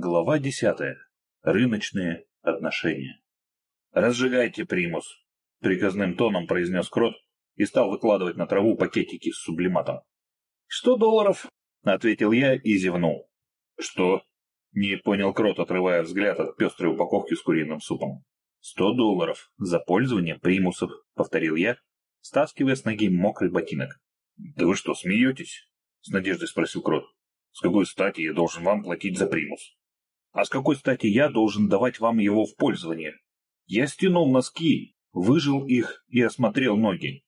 Глава десятая. Рыночные отношения. «Разжигайте примус», — приказным тоном произнес Крот и стал выкладывать на траву пакетики с сублиматом. «Сто долларов», — ответил я и зевнул. «Что?» — не понял Крот, отрывая взгляд от пестрой упаковки с куриным супом. «Сто долларов за пользование примусов», — повторил я, стаскивая с ноги мокрый ботинок. «Да вы что, смеетесь?» — с надеждой спросил Крот. «С какой стати я должен вам платить за примус?» «А с какой стати я должен давать вам его в пользование?» Я стянул носки, выжил их и осмотрел ноги.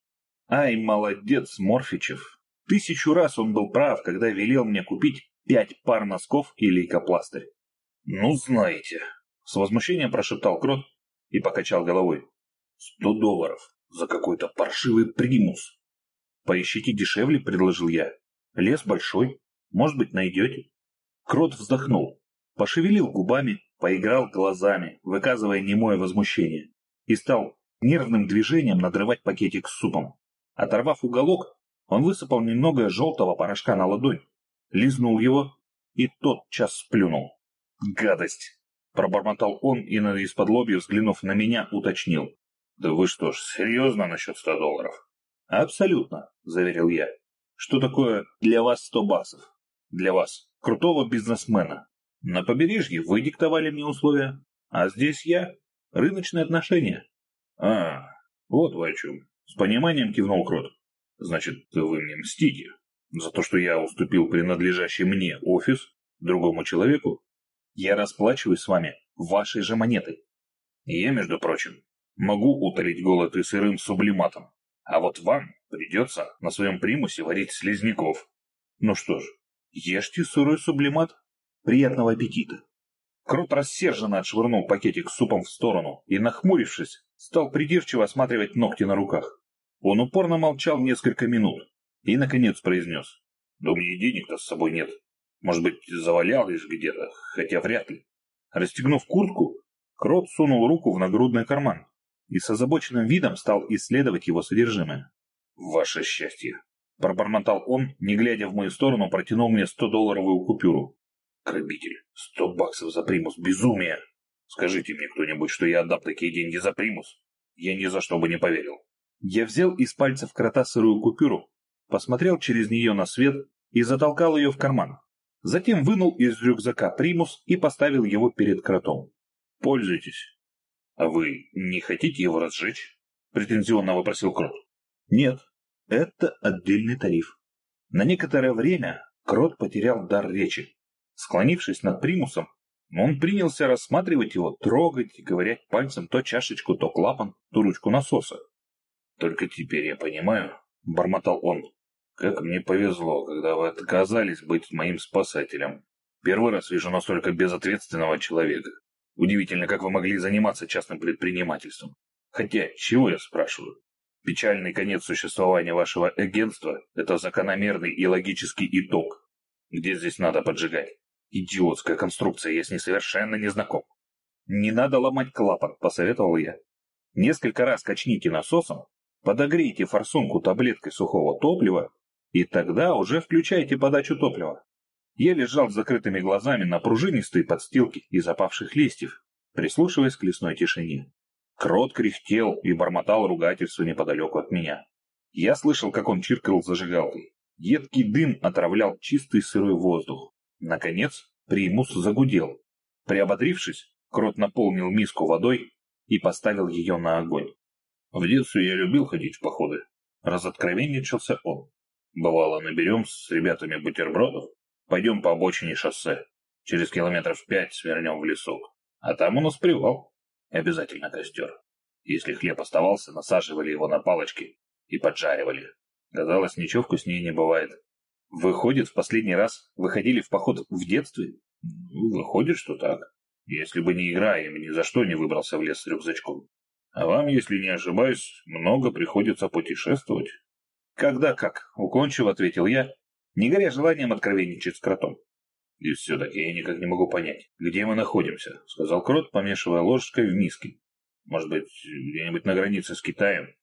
Ай, молодец, Морфичев. Тысячу раз он был прав, когда велел мне купить пять пар носков и лейкопластырь. «Ну, знаете», — с возмущением прошептал Крот и покачал головой. «Сто долларов за какой-то паршивый примус». «Поищите дешевле», — предложил я. «Лес большой. Может быть, найдете». Крот вздохнул, пошевелил губами, поиграл глазами, выказывая немое возмущение, и стал нервным движением надрывать пакетик с супом. Оторвав уголок, он высыпал немного желтого порошка на ладонь, лизнул его и тотчас сплюнул. «Гадость!» — пробормотал он и, из-под лобья взглянув на меня, уточнил. «Да вы что ж, серьезно насчет ста долларов?» «Абсолютно», — заверил я. «Что такое для вас сто баксов? Для вас, крутого бизнесмена. На побережье вы диктовали мне условия, а здесь я. Рыночные отношения». «А, вот вы о чем». С пониманием кивнул Крот. «Значит, вы мне мстите за то, что я уступил принадлежащий мне офис другому человеку? Я расплачиваюсь с вами вашей же монетой. Я, между прочим, могу утолить голод и сырым сублиматом. А вот вам придется на своем примусе варить слизняков. Ну что ж, ешьте сырой сублимат. Приятного аппетита. Крот рассерженно отшвырнул пакетик с супом в сторону и, нахмурившись, стал придирчиво осматривать ногти на руках. Он упорно молчал несколько минут и, наконец, произнес. «Да у денег-то с собой нет. Может быть, завалялись где-то, хотя вряд ли». Расстегнув куртку, Крот сунул руку в нагрудный карман и с озабоченным видом стал исследовать его содержимое. «Ваше счастье!» — пробормотал он, не глядя в мою сторону, протянул мне сто долларовую купюру. «Грабитель! Сто баксов за примус! Безумие! Скажите мне кто-нибудь, что я отдам такие деньги за примус? Я ни за что бы не поверил!» Я взял из пальцев крота сырую купюру, посмотрел через нее на свет и затолкал ее в карман. Затем вынул из рюкзака примус и поставил его перед кротом. «Пользуйтесь». «А вы не хотите его разжечь?» — претензионно вопросил Крот. «Нет, это отдельный тариф». На некоторое время Крот потерял дар речи. Склонившись над примусом, он принялся рассматривать его, трогать и ковырять пальцем то чашечку, то клапан, то ручку насоса. «Только теперь я понимаю», — бормотал он, — «как мне повезло, когда вы отказались быть моим спасателем. Первый раз вижу настолько безответственного человека. Удивительно, как вы могли заниматься частным предпринимательством. Хотя, чего я спрашиваю? Печальный конец существования вашего агентства – это закономерный и логический итог. Где здесь надо поджигать? Идиотская конструкция, я с ней совершенно не знаком. Не надо ломать клапан, посоветовал я. Несколько раз качните насосом, подогрейте форсунку таблеткой сухого топлива, и тогда уже включайте подачу топлива. Я лежал с закрытыми глазами на пружинистой подстилке из опавших листьев, прислушиваясь к лесной тишине. Крот кряхтел и бормотал ругательство неподалеку от меня. Я слышал, как он чиркал зажигалкой. Едкий дым отравлял чистый сырой воздух. Наконец, примус загудел. Приободрившись, Крот наполнил миску водой и поставил ее на огонь. В детстве я любил ходить в походы. Разоткровенничался он. Бывало, наберем с ребятами бутербродов, Пойдем по обочине шоссе. Через километров пять свернем в лесок. А там у нас привал. Обязательно костер. Если хлеб оставался, насаживали его на палочки и поджаривали. Казалось, ничего вкуснее не бывает. Выходит, в последний раз выходили в поход в детстве? Выходит, что так. Если бы не игра, я бы ни за что не выбрался в лес с рюкзачком. А вам, если не ошибаюсь, много приходится путешествовать. Когда как, уклончиво ответил я не горя желанием откровенничать с кротом. «И все-таки я никак не могу понять, где мы находимся», — сказал крот, помешивая ложкой в миске. «Может быть, где-нибудь на границе с Китаем?»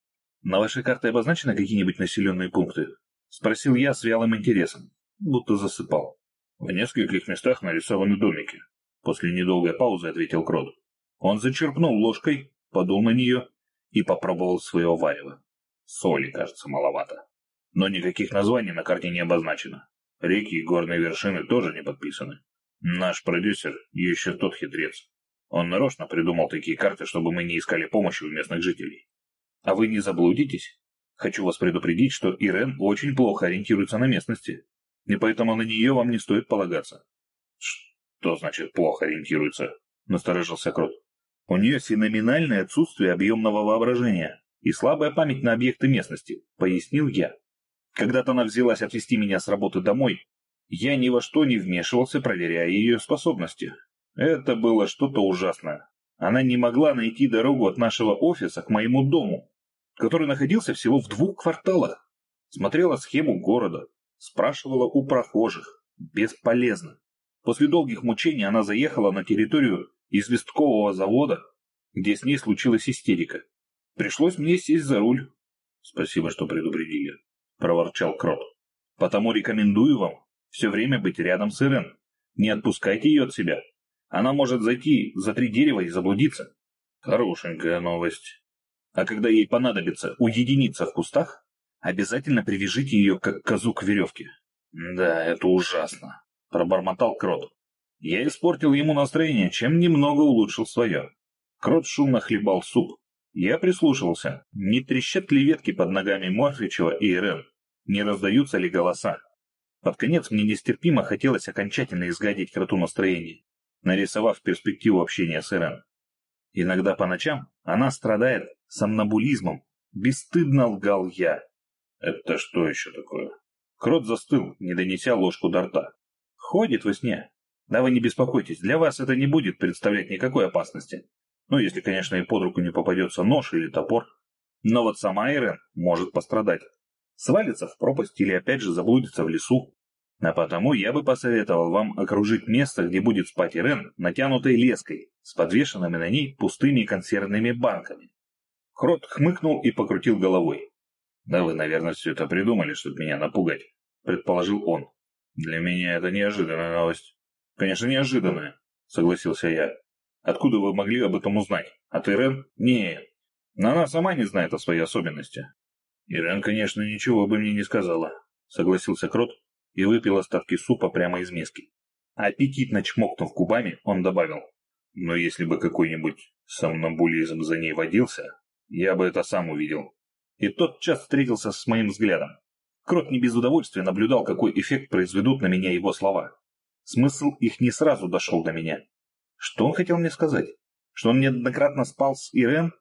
«На вашей карте обозначены какие-нибудь населенные пункты?» — спросил я с вялым интересом, будто засыпал. «В нескольких местах нарисованы домики. После недолгой паузы ответил Крот. Он зачерпнул ложкой, подул на нее и попробовал своего варева. Соли, кажется, маловато. Но никаких названий на карте не обозначено. Реки и горные вершины тоже не подписаны. Наш продюсер еще тот хитрец. Он нарочно придумал такие карты, чтобы мы не искали помощи у местных жителей. А вы не заблудитесь? Хочу вас предупредить, что Ирен очень плохо ориентируется на местности, и поэтому на нее вам не стоит полагаться. Что значит плохо ориентируется? Насторожился Крот. У нее феноменальное отсутствие объемного воображения и слабая память на объекты местности, пояснил я. Когда-то она взялась отвезти меня с работы домой. Я ни во что не вмешивался, проверяя ее способности. Это было что-то ужасное. Она не могла найти дорогу от нашего офиса к моему дому, который находился всего в двух кварталах. Смотрела схему города, спрашивала у прохожих. Бесполезно. После долгих мучений она заехала на территорию известкового завода, где с ней случилась истерика. Пришлось мне сесть за руль. Спасибо, что предупредили. — проворчал Крот. «Потому рекомендую вам все время быть рядом с Ирен. Не отпускайте ее от себя. Она может зайти за три дерева и заблудиться». «Хорошенькая новость. А когда ей понадобится уединиться в кустах, обязательно привяжите ее как козу к веревке». «Да, это ужасно», — пробормотал Крот. Я испортил ему настроение, чем немного улучшил свое. Крот шумно хлебал суп, я прислушивался, не трещат ли ветки под ногами Морфичева и Ирен, не раздаются ли голоса. Под конец мне нестерпимо хотелось окончательно изгадить кроту настроение, нарисовав перспективу общения с Ирен. Иногда по ночам она страдает сомнамбулизмом, бесстыдно лгал я. Это что еще такое? Крот застыл, не донеся ложку до рта. Ходит во сне. Да вы не беспокойтесь, для вас это не будет представлять никакой опасности. Ну, если, конечно, и под руку не попадется нож или топор. Но вот сама Ирен может пострадать. Свалится в пропасть или опять же заблудится в лесу. А потому я бы посоветовал вам окружить место, где будет спать Ирен, натянутой леской, с подвешенными на ней пустыми консервными банками. Хрот хмыкнул и покрутил головой. «Да вы, наверное, все это придумали, чтобы меня напугать», — предположил он. «Для меня это неожиданная новость». «Конечно, неожиданная», — согласился я. Откуда вы могли об этом узнать? От Ирен? Нет. Но она сама не знает о своей особенности. Ирен, конечно, ничего бы мне не сказала, согласился Крот и выпил остатки супа прямо из миски. Аппетитно чмокнув губами, он добавил. Но если бы какой-нибудь сомнамбулизм за ней водился, я бы это сам увидел. И тот час встретился с моим взглядом. Крот не без удовольствия наблюдал, какой эффект произведут на меня его слова. Смысл их не сразу дошел до меня. Что он хотел мне сказать? Что он неоднократно спал с Ирен?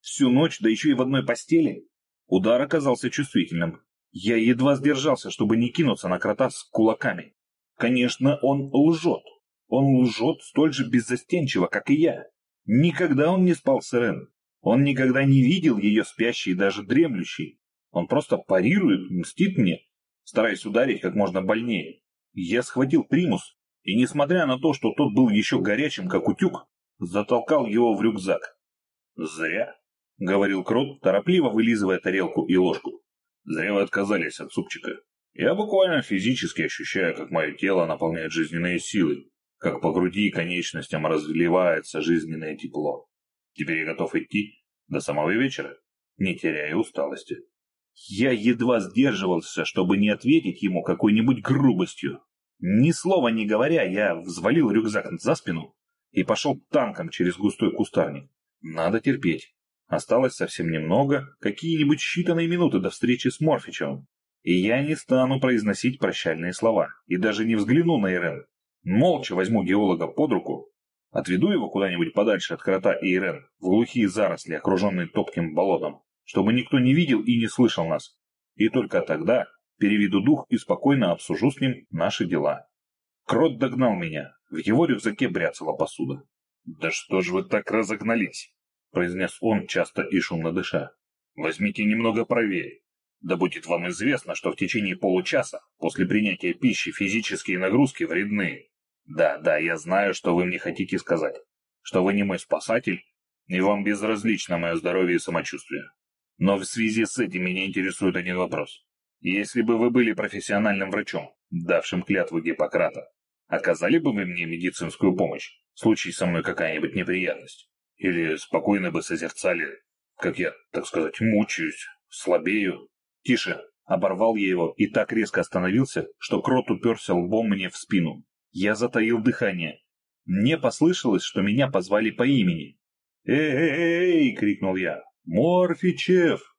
Всю ночь, да еще и в одной постели? Удар оказался чувствительным. Я едва сдержался, чтобы не кинуться на крота с кулаками. Конечно, он лжет. Он лжет столь же беззастенчиво, как и я. Никогда он не спал с Ирен. Он никогда не видел ее спящей и даже дремлющей. Он просто парирует, мстит мне, стараясь ударить как можно больнее. Я схватил примус и, несмотря на то, что тот был еще горячим, как утюг, затолкал его в рюкзак. «Зря», — говорил Крот, торопливо вылизывая тарелку и ложку. «Зря отказались от супчика. Я буквально физически ощущаю, как мое тело наполняет жизненные силы, как по груди и конечностям разливается жизненное тепло. Теперь я готов идти до самого вечера, не теряя усталости». Я едва сдерживался, чтобы не ответить ему какой-нибудь грубостью, ни слова не говоря, я взвалил рюкзак за спину и пошел танком через густой кустарник. Надо терпеть. Осталось совсем немного, какие-нибудь считанные минуты до встречи с Морфичем. И я не стану произносить прощальные слова, и даже не взгляну на Ирен. Молча возьму геолога под руку, отведу его куда-нибудь подальше от крота и Ирен, в глухие заросли, окруженные топким болотом, чтобы никто не видел и не слышал нас. И только тогда переведу дух и спокойно обсужу с ним наши дела. Крот догнал меня. В его рюкзаке бряцала посуда. «Да что ж вы так разогнались?» — произнес он, часто и шумно дыша. «Возьмите немного правее. Да будет вам известно, что в течение получаса после принятия пищи физические нагрузки вредны. Да, да, я знаю, что вы мне хотите сказать. Что вы не мой спасатель, и вам безразлично мое здоровье и самочувствие. Но в связи с этим меня интересует один вопрос. Если бы вы были профессиональным врачом, давшим клятву Гиппократа, Оказали бы вы мне медицинскую помощь, случай со мной какая-нибудь неприятность? Или спокойно бы созерцали, как я, так сказать, мучаюсь, слабею? Тише, оборвал я его и так резко остановился, что крот уперся лбом мне в спину. Я затаил дыхание. Мне послышалось, что меня позвали по имени. «Эй-эй-эй!» — крикнул я. «Морфичев!»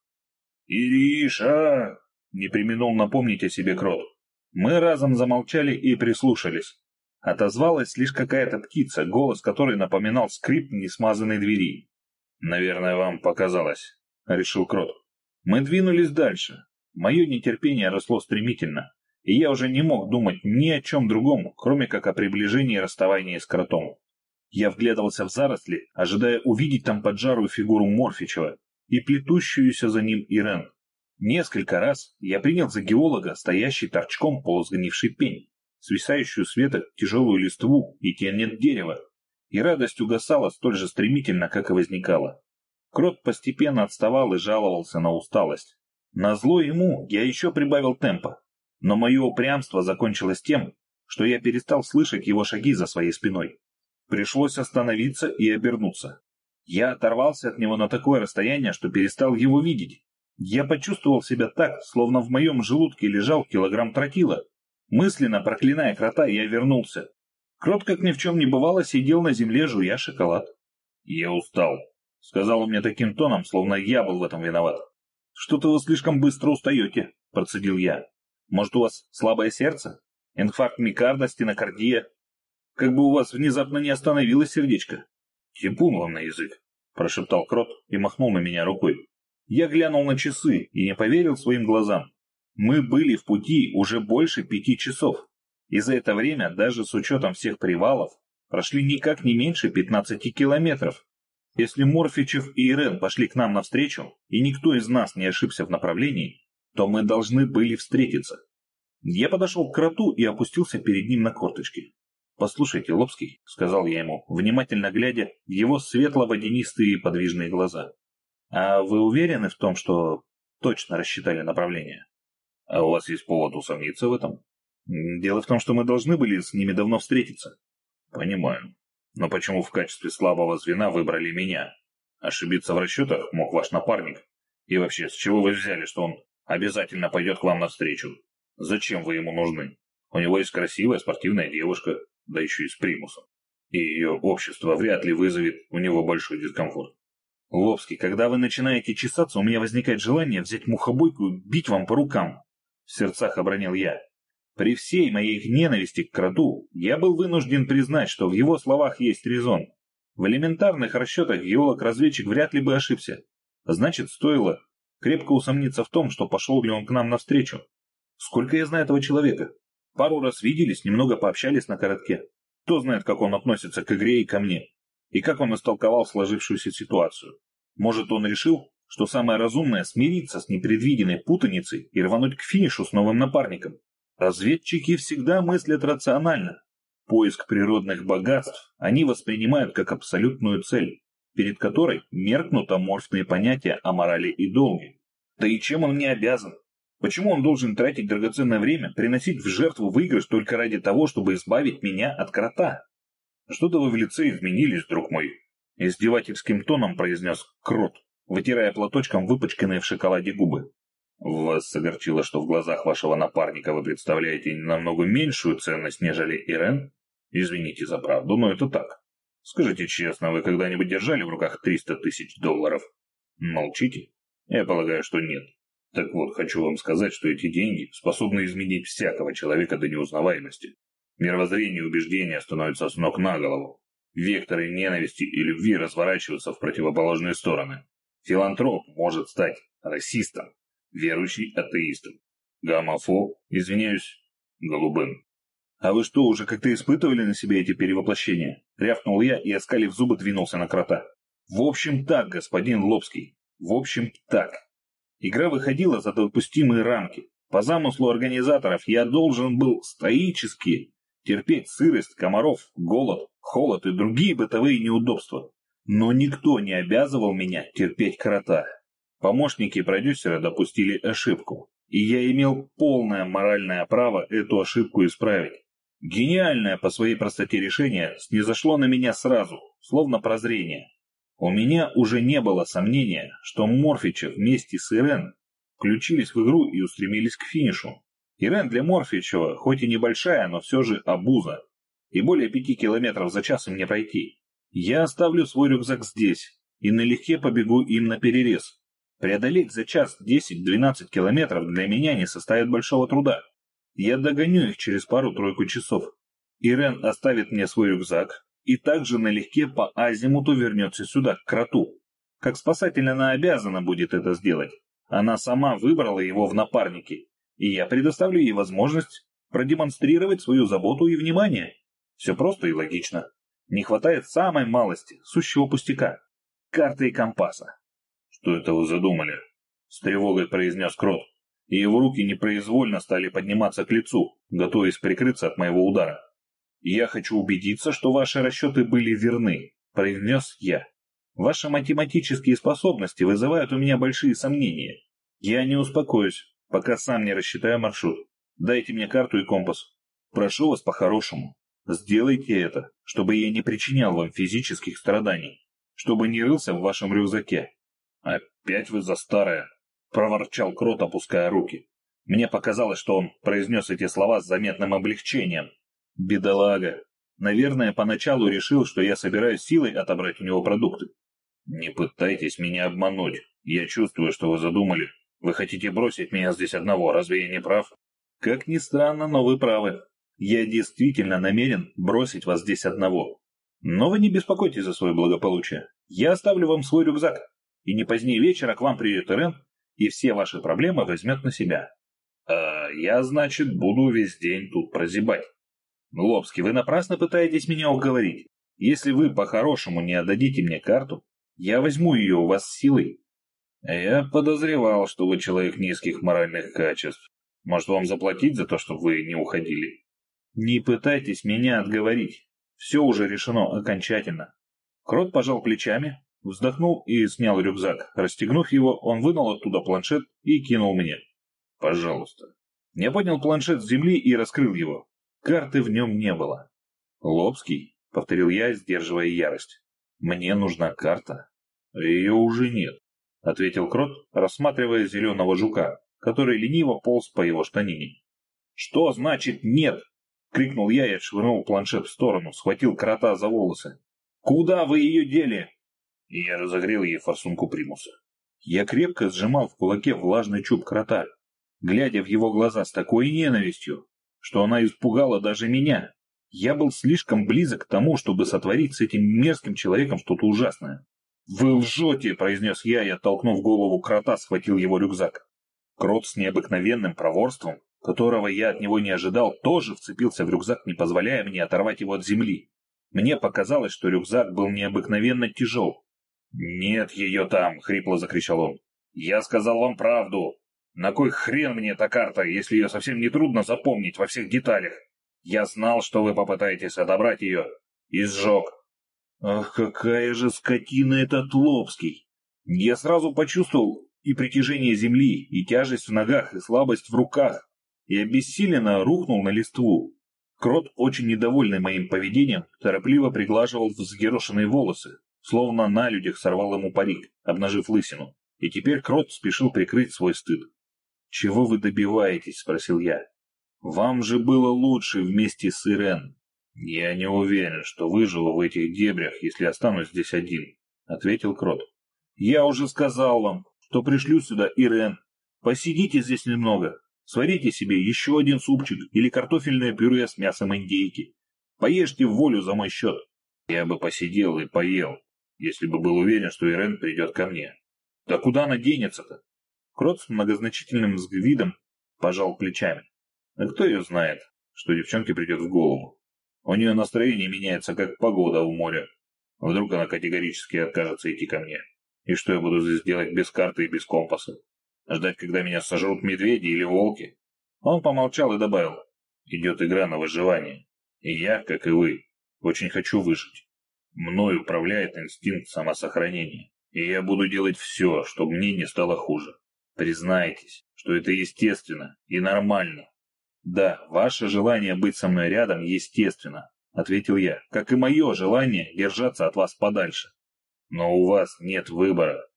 «Ириша!» — не применул напомнить о себе крот. Мы разом замолчали и прислушались. Отозвалась лишь какая-то птица, голос которой напоминал скрип несмазанной двери. «Наверное, вам показалось», — решил Крот. Мы двинулись дальше. Мое нетерпение росло стремительно, и я уже не мог думать ни о чем другом, кроме как о приближении и расставании с кротом. Я вглядывался в заросли, ожидая увидеть там поджарую фигуру Морфичева и плетущуюся за ним Ирен. Несколько раз я принял за геолога стоящий торчком полусгнивший пень, свисающую с веток тяжелую листву и тень от дерева, и радость угасала столь же стремительно, как и возникала. Крот постепенно отставал и жаловался на усталость. Назло ему я еще прибавил темпа, но мое упрямство закончилось тем, что я перестал слышать его шаги за своей спиной. Пришлось остановиться и обернуться. Я оторвался от него на такое расстояние, что перестал его видеть. Я почувствовал себя так, словно в моем желудке лежал килограмм тротила. Мысленно проклиная крота, я вернулся. Крот, как ни в чем не бывало, сидел на земле, жуя шоколад. «Я устал», — сказал он мне таким тоном, словно я был в этом виноват. «Что-то вы слишком быстро устаете», — процедил я. «Может, у вас слабое сердце? Инфаркт микарда, стенокардия? Как бы у вас внезапно не остановилось сердечко?» «Типун вам на язык», — прошептал Крот и махнул на меня рукой. Я глянул на часы и не поверил своим глазам. Мы были в пути уже больше пяти часов. И за это время, даже с учетом всех привалов, прошли никак не меньше 15 километров. Если Морфичев и Ирен пошли к нам навстречу, и никто из нас не ошибся в направлении, то мы должны были встретиться. Я подошел к кроту и опустился перед ним на корточки. «Послушайте, Лобский», — сказал я ему, внимательно глядя в его светло-водянистые подвижные глаза. А вы уверены в том, что точно рассчитали направление? А у вас есть повод усомниться в этом? Дело в том, что мы должны были с ними давно встретиться. Понимаю. Но почему в качестве слабого звена выбрали меня? Ошибиться в расчетах мог ваш напарник. И вообще, с чего вы взяли, что он обязательно пойдет к вам навстречу? Зачем вы ему нужны? У него есть красивая спортивная девушка, да еще и с примусом. И ее общество вряд ли вызовет у него большой дискомфорт. Лобский, когда вы начинаете чесаться, у меня возникает желание взять мухобойку и бить вам по рукам. В сердцах обронил я. При всей моей ненависти к кроту, я был вынужден признать, что в его словах есть резон. В элементарных расчетах геолог-разведчик вряд ли бы ошибся. Значит, стоило крепко усомниться в том, что пошел ли он к нам навстречу. Сколько я знаю этого человека? Пару раз виделись, немного пообщались на коротке. Кто знает, как он относится к игре и ко мне и как он истолковал сложившуюся ситуацию. Может, он решил, что самое разумное – смириться с непредвиденной путаницей и рвануть к финишу с новым напарником. Разведчики всегда мыслят рационально. Поиск природных богатств они воспринимают как абсолютную цель, перед которой меркнут аморфные понятия о морали и долге. Да и чем он мне обязан? Почему он должен тратить драгоценное время, приносить в жертву выигрыш только ради того, чтобы избавить меня от крота? «Что-то вы в лице изменились, друг мой», — издевательским тоном произнес Крот, вытирая платочком выпачканные в шоколаде губы. «Вас огорчило, что в глазах вашего напарника вы представляете намного меньшую ценность, нежели Ирен? Извините за правду, но это так. Скажите честно, вы когда-нибудь держали в руках 300 тысяч долларов? Молчите? Я полагаю, что нет. Так вот, хочу вам сказать, что эти деньги способны изменить всякого человека до неузнаваемости. Мировоззрение и убеждения становятся с ног на голову. Векторы ненависти и любви разворачиваются в противоположные стороны. Филантроп может стать расистом, верующий атеистом. Гомофоб, извиняюсь, голубым. «А вы что, уже как-то испытывали на себе эти перевоплощения?» Рявкнул я и, оскалив зубы, двинулся на крота. «В общем так, господин Лобский. В общем так. Игра выходила за допустимые рамки. По замыслу организаторов я должен был стоически терпеть сырость, комаров, голод, холод и другие бытовые неудобства. Но никто не обязывал меня терпеть крота. Помощники продюсера допустили ошибку, и я имел полное моральное право эту ошибку исправить. Гениальное по своей простоте решение снизошло на меня сразу, словно прозрение. У меня уже не было сомнения, что Морфича вместе с Ирен включились в игру и устремились к финишу. Ирен для Морфичева, хоть и небольшая, но все же обуза. И более пяти километров за час им не пройти. Я оставлю свой рюкзак здесь и налегке побегу им на перерез. Преодолеть за час 10-12 километров для меня не составит большого труда. Я догоню их через пару-тройку часов. Ирен оставит мне свой рюкзак и также налегке по азимуту вернется сюда, к кроту. Как спасатель она обязана будет это сделать. Она сама выбрала его в напарники, и я предоставлю ей возможность продемонстрировать свою заботу и внимание. Все просто и логично. Не хватает самой малости, сущего пустяка. Карты и компаса. «Что это вы задумали?» — с тревогой произнес Крот, и его руки непроизвольно стали подниматься к лицу, готовясь прикрыться от моего удара. «Я хочу убедиться, что ваши расчеты были верны», — произнес я. «Ваши математические способности вызывают у меня большие сомнения. Я не успокоюсь, пока сам не рассчитаю маршрут. Дайте мне карту и компас. Прошу вас по-хорошему. Сделайте это, чтобы я не причинял вам физических страданий, чтобы не рылся в вашем рюкзаке. Опять вы за старое, проворчал Крот, опуская руки. Мне показалось, что он произнес эти слова с заметным облегчением. Бедолага. Наверное, поначалу решил, что я собираюсь силой отобрать у него продукты. Не пытайтесь меня обмануть. Я чувствую, что вы задумали вы хотите бросить меня здесь одного, разве я не прав? Как ни странно, но вы правы. Я действительно намерен бросить вас здесь одного. Но вы не беспокойтесь за свое благополучие. Я оставлю вам свой рюкзак, и не позднее вечера к вам придет Ирен, и все ваши проблемы возьмет на себя. А я, значит, буду весь день тут прозябать. Лобский, вы напрасно пытаетесь меня уговорить. Если вы по-хорошему не отдадите мне карту, я возьму ее у вас силой «Я подозревал, что вы человек низких моральных качеств. Может, вам заплатить за то, чтобы вы не уходили?» «Не пытайтесь меня отговорить. Все уже решено окончательно». Крот пожал плечами, вздохнул и снял рюкзак. Расстегнув его, он вынул оттуда планшет и кинул мне. «Пожалуйста». Я поднял планшет с земли и раскрыл его. Карты в нем не было. «Лобский», — повторил я, сдерживая ярость. «Мне нужна карта. Ее уже нет. — ответил Крот, рассматривая зеленого жука, который лениво полз по его штанине. «Что значит нет?» — крикнул я и отшвырнул планшет в сторону, схватил крота за волосы. «Куда вы ее дели?» И я разогрел ей форсунку примуса. Я крепко сжимал в кулаке влажный чуб крота, глядя в его глаза с такой ненавистью, что она испугала даже меня. Я был слишком близок к тому, чтобы сотворить с этим мерзким человеком что-то ужасное. «Вы лжете!» — произнес я и, оттолкнув голову крота, схватил его рюкзак. Крот с необыкновенным проворством, которого я от него не ожидал, тоже вцепился в рюкзак, не позволяя мне оторвать его от земли. Мне показалось, что рюкзак был необыкновенно тяжел. «Нет ее там!» — хрипло закричал он. «Я сказал вам правду! На кой хрен мне эта карта, если ее совсем не трудно запомнить во всех деталях? Я знал, что вы попытаетесь отобрать ее, и сжег. Ах, какая же скотина этот Лобский! Я сразу почувствовал и притяжение земли, и тяжесть в ногах, и слабость в руках, и обессиленно рухнул на листву. Крот, очень недовольный моим поведением, торопливо приглаживал взъерошенные волосы, словно на людях сорвал ему парик, обнажив лысину. И теперь Крот спешил прикрыть свой стыд. «Чего вы добиваетесь?» — спросил я. «Вам же было лучше вместе с Ирен. «Я не уверен, что выживу в этих дебрях, если останусь здесь один», — ответил Крот. «Я уже сказал вам, что пришлю сюда Ирен. Посидите здесь немного, сварите себе еще один супчик или картофельное пюре с мясом индейки. Поешьте в волю за мой счет. Я бы посидел и поел, если бы был уверен, что Ирен придет ко мне. Да куда она денется-то?» Крот с многозначительным видом пожал плечами. А кто ее знает, что девчонке придет в голову? У нее настроение меняется, как погода в море. Вдруг она категорически откажется идти ко мне. И что я буду здесь делать без карты и без компаса? Ждать, когда меня сожрут медведи или волки? Он помолчал и добавил. Идет игра на выживание. И я, как и вы, очень хочу выжить. Мной управляет инстинкт самосохранения. И я буду делать все, чтобы мне не стало хуже. Признайтесь, что это естественно и нормально. «Да, ваше желание быть со мной рядом естественно», — ответил я, «как и мое желание держаться от вас подальше. Но у вас нет выбора».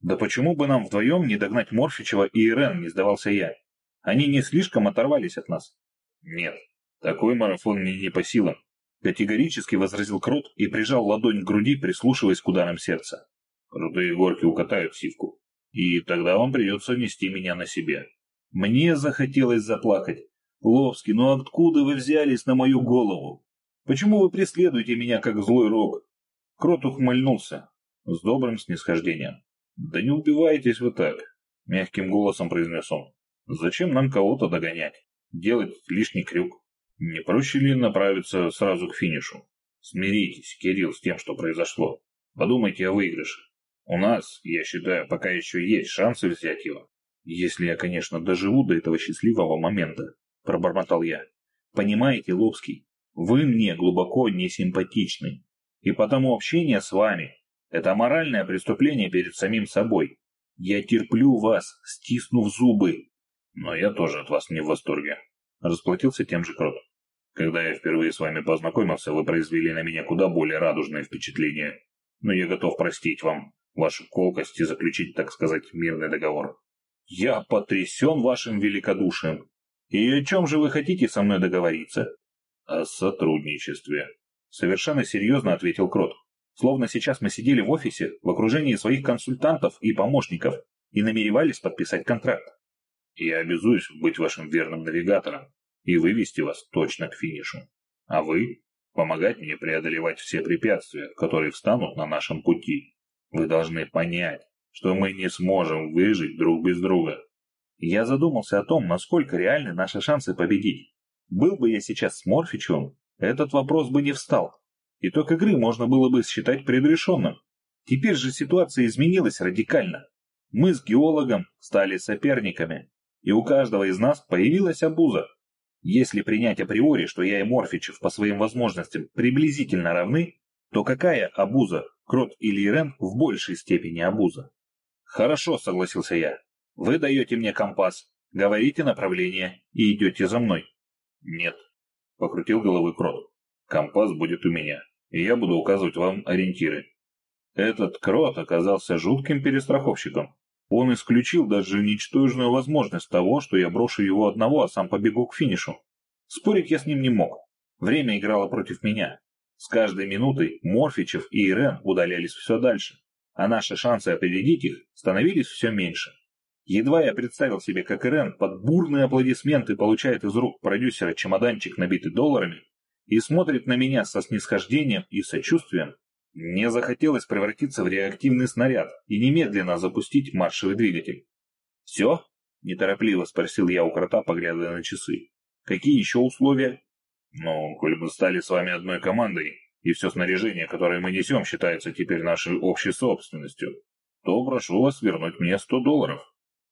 «Да почему бы нам вдвоем не догнать Морфичева и Ирен?» — не сдавался я. «Они не слишком оторвались от нас». «Нет, такой марафон мне не по силам», — категорически возразил Крот и прижал ладонь к груди, прислушиваясь к ударам сердца. «Крутые горки укатают сивку, и тогда вам придется нести меня на себе». Мне захотелось заплакать. «Ловский, ну откуда вы взялись на мою голову? Почему вы преследуете меня, как злой рог?» Крот ухмыльнулся с добрым снисхождением. «Да не убивайтесь вы так», — мягким голосом произнес он. «Зачем нам кого-то догонять? Делать лишний крюк? Не проще ли направиться сразу к финишу? Смиритесь, Кирилл, с тем, что произошло. Подумайте о выигрыше. У нас, я считаю, пока еще есть шансы взять его. Если я, конечно, доживу до этого счастливого момента, пробормотал я. Понимаете, Лобский, вы мне глубоко не симпатичны. И потому общение с вами – это моральное преступление перед самим собой. Я терплю вас, стиснув зубы. Но я тоже от вас не в восторге. Расплатился тем же Крот. Когда я впервые с вами познакомился, вы произвели на меня куда более радужное впечатление. Но я готов простить вам вашу колкость и заключить, так сказать, мирный договор. Я потрясен вашим великодушием. И о чем же вы хотите со мной договориться? О сотрудничестве. Совершенно серьезно ответил Крот. Словно сейчас мы сидели в офисе в окружении своих консультантов и помощников и намеревались подписать контракт. Я обязуюсь быть вашим верным навигатором и вывести вас точно к финишу. А вы – помогать мне преодолевать все препятствия, которые встанут на нашем пути. Вы должны понять, что мы не сможем выжить друг без друга. Я задумался о том, насколько реальны наши шансы победить. Был бы я сейчас с Морфичевым, этот вопрос бы не встал. Итог игры можно было бы считать предрешенным. Теперь же ситуация изменилась радикально. Мы с геологом стали соперниками, и у каждого из нас появилась обуза. Если принять априори, что я и Морфичев по своим возможностям приблизительно равны, то какая обуза, Крот или Ирен, в большей степени обуза? «Хорошо», — согласился я. «Вы даете мне компас, говорите направление и идете за мной». «Нет», — покрутил головой Крот. «Компас будет у меня, и я буду указывать вам ориентиры». Этот Крот оказался жутким перестраховщиком. Он исключил даже ничтожную возможность того, что я брошу его одного, а сам побегу к финишу. Спорить я с ним не мог. Время играло против меня. С каждой минутой Морфичев и Ирен удалялись все дальше а наши шансы опередить их становились все меньше. Едва я представил себе, как Ирен под бурные аплодисменты получает из рук продюсера чемоданчик, набитый долларами, и смотрит на меня со снисхождением и сочувствием, мне захотелось превратиться в реактивный снаряд и немедленно запустить маршевый двигатель. «Все?» – неторопливо спросил я у крота, поглядывая на часы. «Какие еще условия?» «Ну, коль мы стали с вами одной командой, и все снаряжение, которое мы несем, считается теперь нашей общей собственностью, то прошу вас вернуть мне сто долларов.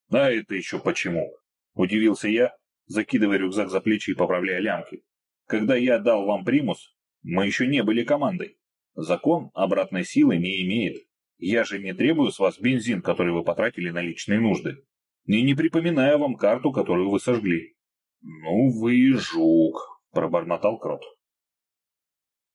Да это еще почему? Удивился я, закидывая рюкзак за плечи и поправляя лямки. Когда я дал вам примус, мы еще не были командой. Закон обратной силы не имеет. Я же не требую с вас бензин, который вы потратили на личные нужды. И не припоминаю вам карту, которую вы сожгли. Ну вы жук, пробормотал Крот.